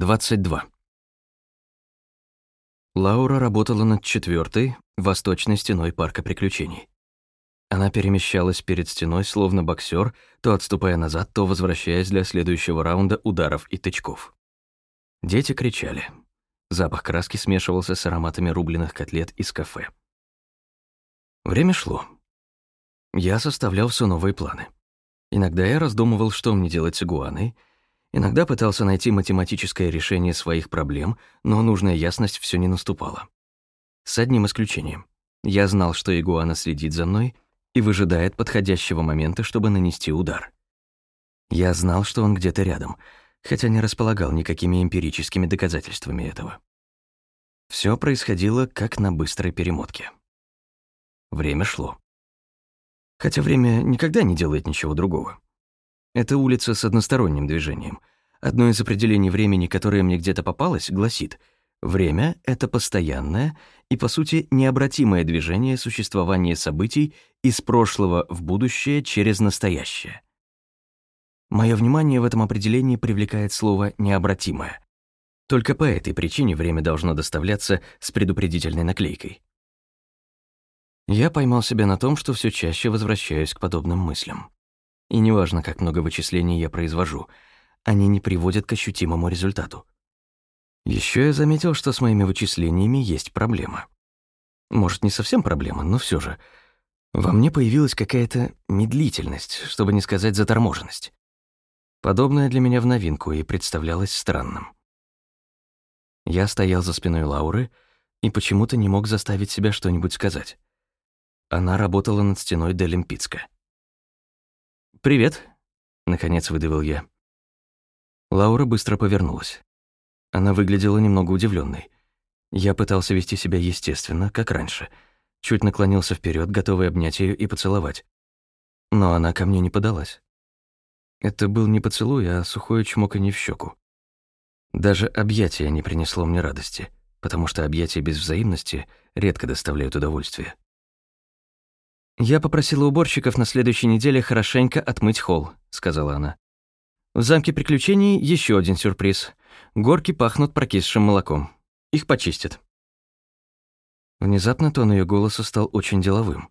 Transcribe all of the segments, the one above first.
22. Лаура работала над четвертой, восточной стеной парка приключений. Она перемещалась перед стеной, словно боксер, то отступая назад, то возвращаясь для следующего раунда ударов и тычков. Дети кричали. Запах краски смешивался с ароматами рубленых котлет из кафе. Время шло. Я составлял все новые планы. Иногда я раздумывал, что мне делать с игуаной, иногда пытался найти математическое решение своих проблем, но нужная ясность все не наступала. С одним исключением. Я знал, что игуана следит за мной и выжидает подходящего момента, чтобы нанести удар. Я знал, что он где-то рядом, хотя не располагал никакими эмпирическими доказательствами этого. Все происходило как на быстрой перемотке. Время шло. Хотя время никогда не делает ничего другого. Это улица с односторонним движением. Одно из определений времени, которое мне где-то попалось, гласит «Время — это постоянное и, по сути, необратимое движение существования событий из прошлого в будущее через настоящее». Мое внимание в этом определении привлекает слово «необратимое». Только по этой причине время должно доставляться с предупредительной наклейкой. Я поймал себя на том, что все чаще возвращаюсь к подобным мыслям. И неважно, как много вычислений я произвожу, они не приводят к ощутимому результату. Еще я заметил, что с моими вычислениями есть проблема. Может, не совсем проблема, но все же. Во мне появилась какая-то медлительность, чтобы не сказать заторможенность. Подобное для меня в новинку и представлялось странным. Я стоял за спиной Лауры и почему-то не мог заставить себя что-нибудь сказать. Она работала над стеной Делимпицка. «Привет», — наконец выдавил я. Лаура быстро повернулась. Она выглядела немного удивленной. Я пытался вести себя естественно, как раньше. Чуть наклонился вперед, готовый обнять ее и поцеловать. Но она ко мне не подалась. Это был не поцелуй, а сухое чмоканье в щеку. Даже объятие не принесло мне радости, потому что объятия без взаимности редко доставляют удовольствие. «Я попросила уборщиков на следующей неделе хорошенько отмыть холл», — сказала она. «В замке приключений еще один сюрприз. Горки пахнут прокисшим молоком. Их почистят». Внезапно тон ее голоса стал очень деловым.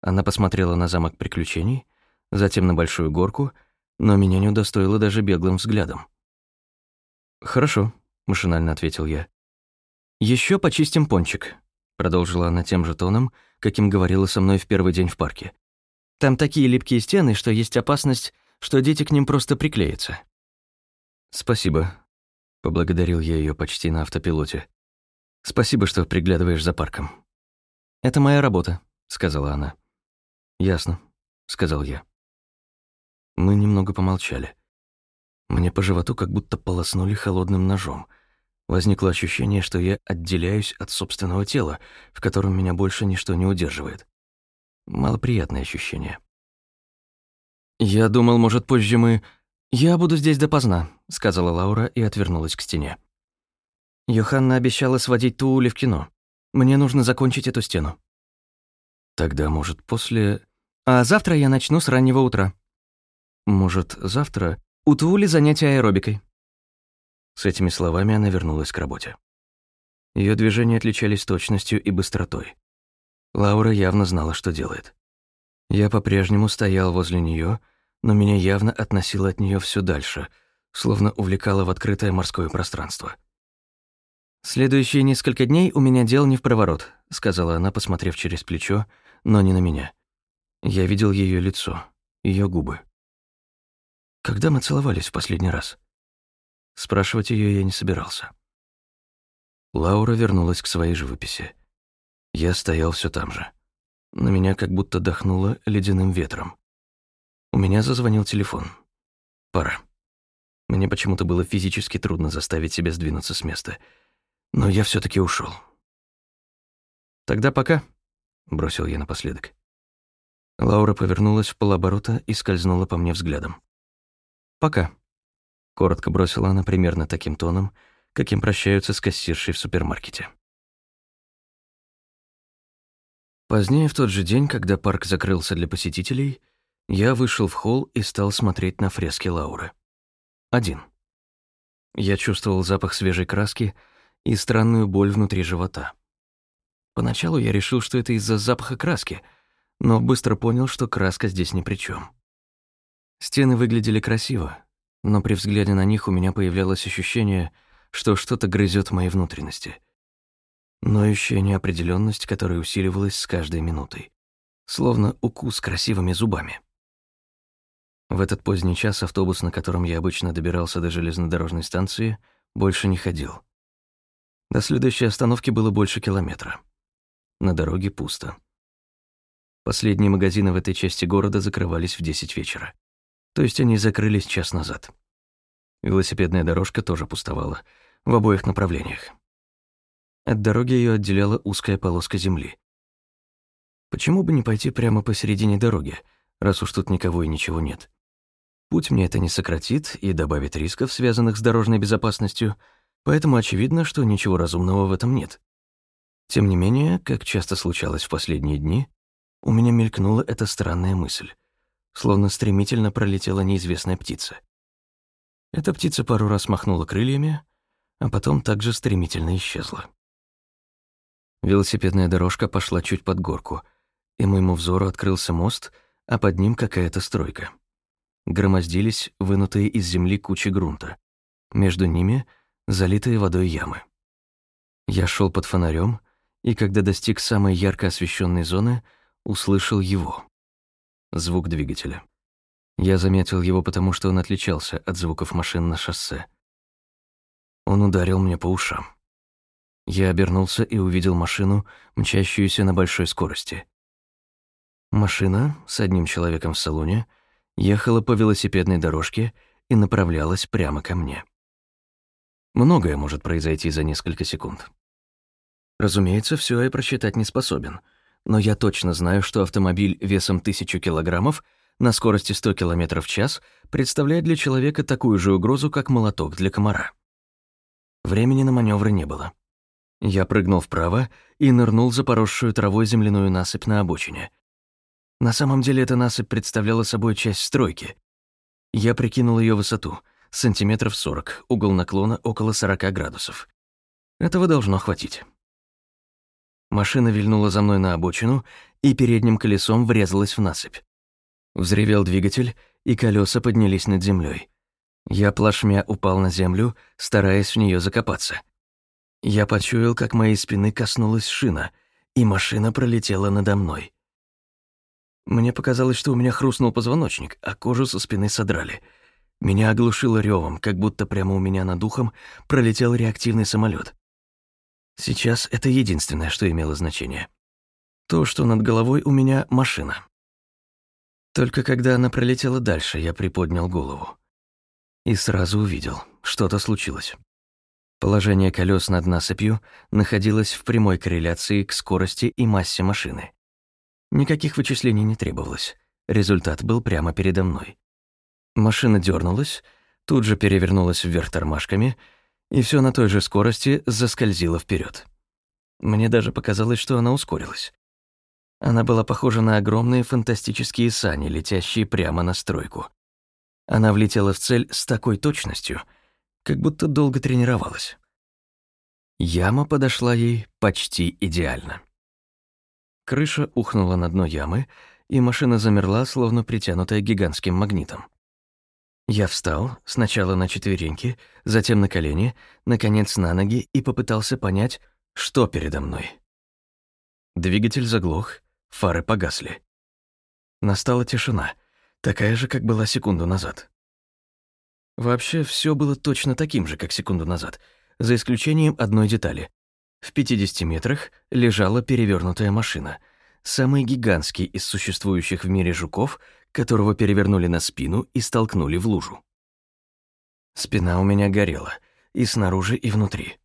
Она посмотрела на замок приключений, затем на большую горку, но меня не удостоила даже беглым взглядом. «Хорошо», — машинально ответил я. Еще почистим пончик», — продолжила она тем же тоном, — каким говорила со мной в первый день в парке. Там такие липкие стены, что есть опасность, что дети к ним просто приклеятся. «Спасибо», — поблагодарил я ее почти на автопилоте. «Спасибо, что приглядываешь за парком». «Это моя работа», — сказала она. «Ясно», — сказал я. Мы немного помолчали. Мне по животу как будто полоснули холодным ножом — Возникло ощущение, что я отделяюсь от собственного тела, в котором меня больше ничто не удерживает. Малоприятное ощущение. «Я думал, может, позже мы...» «Я буду здесь допоздна», — сказала Лаура и отвернулась к стене. Йоханна обещала сводить Туули в кино. Мне нужно закончить эту стену. Тогда, может, после... А завтра я начну с раннего утра. Может, завтра у Туули занятия аэробикой. С этими словами она вернулась к работе. Ее движения отличались точностью и быстротой. Лаура явно знала, что делает. Я по-прежнему стоял возле нее, но меня явно относило от нее все дальше, словно увлекало в открытое морское пространство. «Следующие несколько дней у меня дел не в проворот», — сказала она, посмотрев через плечо, но не на меня. Я видел ее лицо, ее губы. Когда мы целовались в последний раз? Спрашивать ее я не собирался. Лаура вернулась к своей живописи. Я стоял все там же. На меня как будто дохнуло ледяным ветром. У меня зазвонил телефон. Пора. Мне почему-то было физически трудно заставить себя сдвинуться с места. Но я все таки ушел. «Тогда пока», — бросил я напоследок. Лаура повернулась в полоборота и скользнула по мне взглядом. «Пока». Коротко бросила она примерно таким тоном, каким прощаются с кассиршей в супермаркете. Позднее в тот же день, когда парк закрылся для посетителей, я вышел в холл и стал смотреть на фрески Лауры. Один. Я чувствовал запах свежей краски и странную боль внутри живота. Поначалу я решил, что это из-за запаха краски, но быстро понял, что краска здесь ни при чем. Стены выглядели красиво, но при взгляде на них у меня появлялось ощущение, что что-то грызет мои внутренности. Ноющая неопределенность, которая усиливалась с каждой минутой. Словно укус красивыми зубами. В этот поздний час автобус, на котором я обычно добирался до железнодорожной станции, больше не ходил. До следующей остановки было больше километра. На дороге пусто. Последние магазины в этой части города закрывались в 10 вечера. То есть они закрылись час назад. Велосипедная дорожка тоже пустовала, в обоих направлениях. От дороги ее отделяла узкая полоска земли. Почему бы не пойти прямо посередине дороги, раз уж тут никого и ничего нет? Путь мне это не сократит и добавит рисков, связанных с дорожной безопасностью, поэтому очевидно, что ничего разумного в этом нет. Тем не менее, как часто случалось в последние дни, у меня мелькнула эта странная мысль, словно стремительно пролетела неизвестная птица. Эта птица пару раз махнула крыльями, а потом также стремительно исчезла. Велосипедная дорожка пошла чуть под горку, и моему взору открылся мост, а под ним какая-то стройка. Громоздились вынутые из земли кучи грунта. Между ними — залитые водой ямы. Я шел под фонарем, и когда достиг самой ярко освещенной зоны, услышал его. Звук двигателя. Я заметил его потому, что он отличался от звуков машин на шоссе. Он ударил мне по ушам. Я обернулся и увидел машину, мчащуюся на большой скорости. Машина с одним человеком в салоне ехала по велосипедной дорожке и направлялась прямо ко мне. Многое может произойти за несколько секунд. Разумеется, все я просчитать не способен, но я точно знаю, что автомобиль весом тысячу килограммов — на скорости 100 км в час представляет для человека такую же угрозу, как молоток для комара. Времени на маневры не было. Я прыгнул вправо и нырнул за поросшую травой земляную насыпь на обочине. На самом деле эта насыпь представляла собой часть стройки. Я прикинул ее высоту — сантиметров 40, угол наклона около 40 градусов. Этого должно хватить. Машина вильнула за мной на обочину и передним колесом врезалась в насыпь. Взревел двигатель, и колеса поднялись над землей. Я плашмя упал на землю, стараясь в нее закопаться. Я почуял, как моей спины коснулась шина, и машина пролетела надо мной. Мне показалось, что у меня хрустнул позвоночник, а кожу со спины содрали. Меня оглушило ревом, как будто прямо у меня над ухом пролетел реактивный самолет. Сейчас это единственное, что имело значение. То, что над головой у меня машина. Только когда она пролетела дальше, я приподнял голову. И сразу увидел, что-то случилось. Положение колес над насыпью находилось в прямой корреляции к скорости и массе машины. Никаких вычислений не требовалось. Результат был прямо передо мной. Машина дернулась, тут же перевернулась вверх тормашками, и все на той же скорости заскользило вперед. Мне даже показалось, что она ускорилась. Она была похожа на огромные фантастические сани, летящие прямо на стройку. Она влетела в цель с такой точностью, как будто долго тренировалась. Яма подошла ей почти идеально. Крыша ухнула на дно ямы, и машина замерла, словно притянутая гигантским магнитом. Я встал, сначала на четвереньки, затем на колени, наконец на ноги и попытался понять, что передо мной. Двигатель заглох, Фары погасли. Настала тишина, такая же, как была секунду назад. Вообще, все было точно таким же, как секунду назад, за исключением одной детали. В 50 метрах лежала перевернутая машина, самый гигантский из существующих в мире жуков, которого перевернули на спину и столкнули в лужу. Спина у меня горела, и снаружи, и внутри.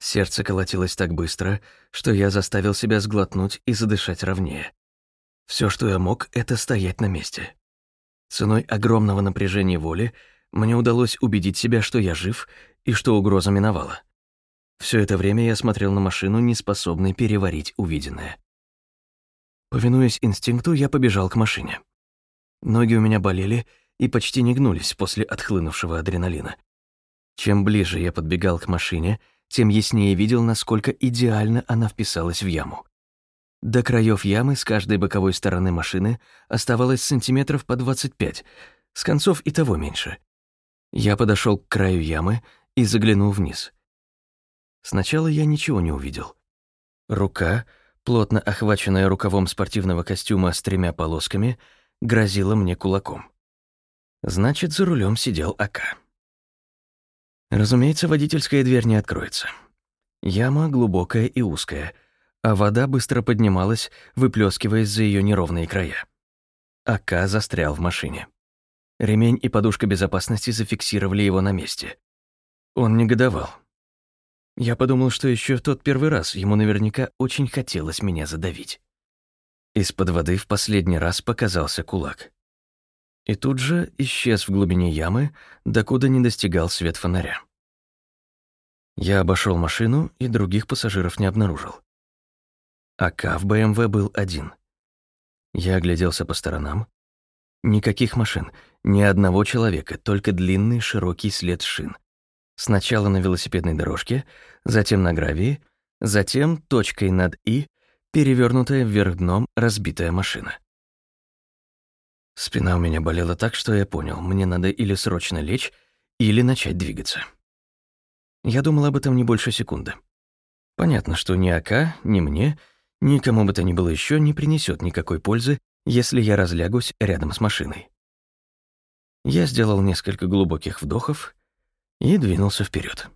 Сердце колотилось так быстро, что я заставил себя сглотнуть и задышать ровнее. Все, что я мог, это стоять на месте. Ценой огромного напряжения воли мне удалось убедить себя, что я жив и что угроза миновала. Все это время я смотрел на машину, не способный переварить увиденное. Повинуясь инстинкту, я побежал к машине. Ноги у меня болели и почти не гнулись после отхлынувшего адреналина. Чем ближе я подбегал к машине, тем яснее видел, насколько идеально она вписалась в яму. До краев ямы с каждой боковой стороны машины оставалось сантиметров по 25, с концов и того меньше. Я подошел к краю ямы и заглянул вниз. Сначала я ничего не увидел. Рука, плотно охваченная рукавом спортивного костюма с тремя полосками, грозила мне кулаком. Значит, за рулем сидел АК. Разумеется, водительская дверь не откроется. Яма глубокая и узкая, а вода быстро поднималась, выплескиваясь за ее неровные края. АК застрял в машине. Ремень и подушка безопасности зафиксировали его на месте. Он негодовал. Я подумал, что еще в тот первый раз ему наверняка очень хотелось меня задавить. Из-под воды в последний раз показался кулак и тут же исчез в глубине ямы, докуда не достигал свет фонаря. Я обошел машину и других пассажиров не обнаружил. АК в БМВ был один. Я огляделся по сторонам. Никаких машин, ни одного человека, только длинный широкий след шин. Сначала на велосипедной дорожке, затем на гравии, затем точкой над «и» перевернутая вверх дном разбитая машина. Спина у меня болела так, что я понял, мне надо или срочно лечь, или начать двигаться. Я думал об этом не больше секунды. Понятно, что ни АК, ни мне, ни кому бы то ни было еще не принесет никакой пользы, если я разлягусь рядом с машиной. Я сделал несколько глубоких вдохов и двинулся вперед.